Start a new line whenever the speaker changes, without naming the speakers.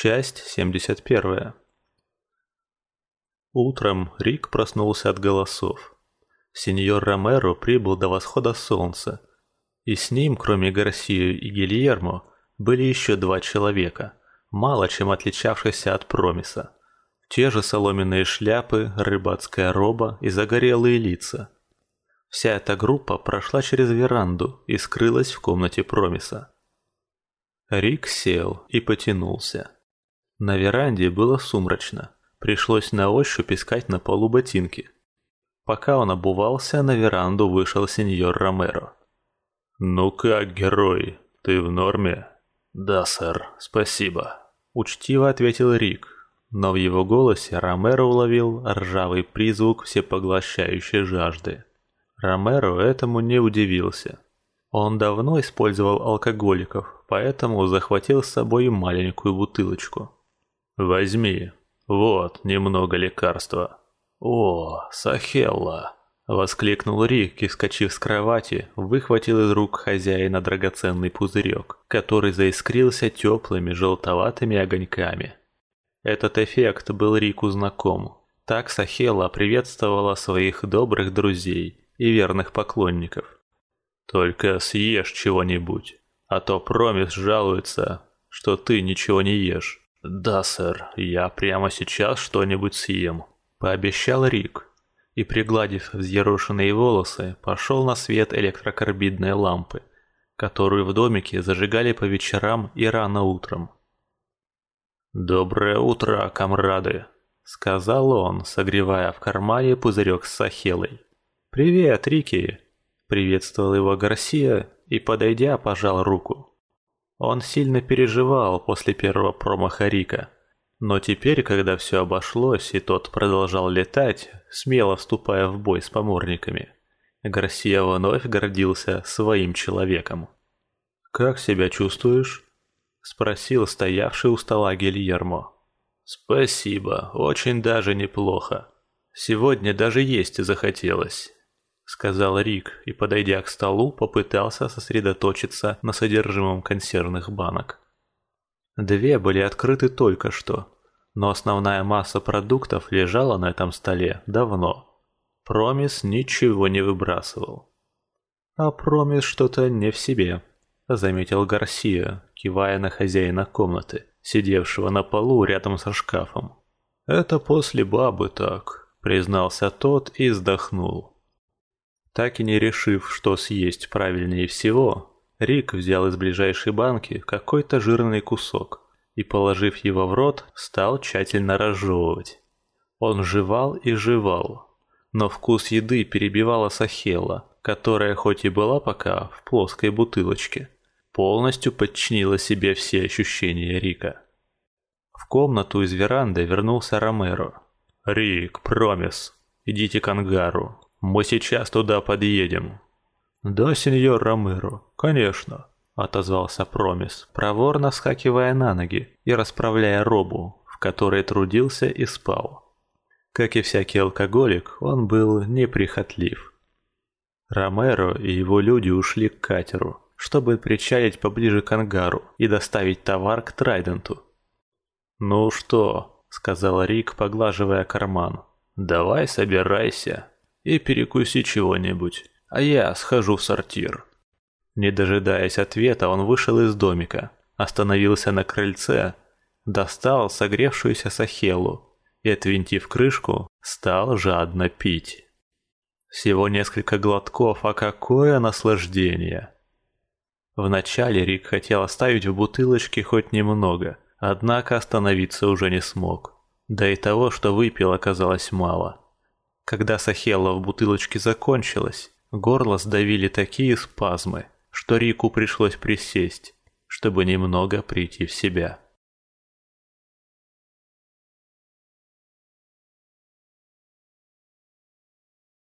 Часть 71. Утром Рик проснулся от голосов. Сеньор Ромеро прибыл до восхода солнца, и с ним, кроме Гарсию и Гильермо, были еще два человека, мало чем отличавшихся от Промиса. Те же соломенные шляпы, рыбацкая роба и загорелые лица. Вся эта группа прошла через веранду и скрылась в комнате Промиса. Рик сел и потянулся. На веранде было сумрачно. Пришлось на ощупь искать на полу ботинки. Пока он обувался, на веранду вышел сеньор Ромеро. «Ну как, герой, ты в норме?» «Да, сэр, спасибо», — учтиво ответил Рик, но в его голосе Ромеро уловил ржавый призвук всепоглощающей жажды. Ромеро этому не удивился. Он давно использовал алкоголиков, поэтому захватил с собой маленькую бутылочку. «Возьми. Вот, немного лекарства». «О, Сахелла!» — воскликнул Рик и, вскочив с кровати, выхватил из рук хозяина драгоценный пузырек, который заискрился теплыми желтоватыми огоньками. Этот эффект был Рику знаком. Так Сахелла приветствовала своих добрых друзей и верных поклонников. «Только съешь чего-нибудь, а то Промис жалуется, что ты ничего не ешь». «Да, сэр, я прямо сейчас что-нибудь съем», — пообещал Рик. И, пригладив взъерошенные волосы, пошел на свет электрокарбидной лампы, которую в домике зажигали по вечерам и рано утром. «Доброе утро, комрады», — сказал он, согревая в кармане пузырек с сахелой. «Привет, Рики!» — приветствовал его Гарсия и, подойдя, пожал руку. Он сильно переживал после первого промаха Рика. Но теперь, когда все обошлось и тот продолжал летать, смело вступая в бой с поморниками, Гарсия вновь гордился своим человеком. «Как себя чувствуешь?» – спросил стоявший у стола Гильермо. «Спасибо, очень даже неплохо. Сегодня даже есть захотелось сказал Рик и, подойдя к столу, попытался сосредоточиться на содержимом консервных банок. Две были открыты только что, но основная масса продуктов лежала на этом столе давно. Промис ничего не выбрасывал. А Промис что-то не в себе, заметил Гарсия, кивая на хозяина комнаты, сидевшего на полу рядом со шкафом. Это после бабы так, признался тот и вздохнул. Так и не решив, что съесть правильнее всего, Рик взял из ближайшей банки какой-то жирный кусок и, положив его в рот, стал тщательно разжевывать. Он жевал и жевал, но вкус еды перебивала сахела, которая хоть и была пока в плоской бутылочке, полностью подчинила себе все ощущения Рика. В комнату из веранды вернулся Ромеро. «Рик, Промис, идите к ангару, мы сейчас туда подъедем». «Да, сеньор Ромеро, конечно», — отозвался Промис, проворно вскакивая на ноги и расправляя робу, в которой трудился и спал. Как и всякий алкоголик, он был неприхотлив. Ромеро и его люди ушли к катеру, чтобы причалить поближе к ангару и доставить товар к Трайденту. «Ну что?» — сказал Рик, поглаживая карман. «Давай собирайся» и перекуси чего-нибудь, а я схожу в сортир». Не дожидаясь ответа, он вышел из домика, остановился на крыльце, достал согревшуюся сахелу и, отвинтив крышку, стал жадно пить. Всего несколько глотков, а какое наслаждение! Вначале Рик хотел оставить в бутылочке хоть немного, однако остановиться уже не смог. Да и того, что выпил, оказалось мало. Когда сахела в бутылочке закончилась, горло сдавили такие спазмы, что Рику пришлось присесть, чтобы немного прийти в себя.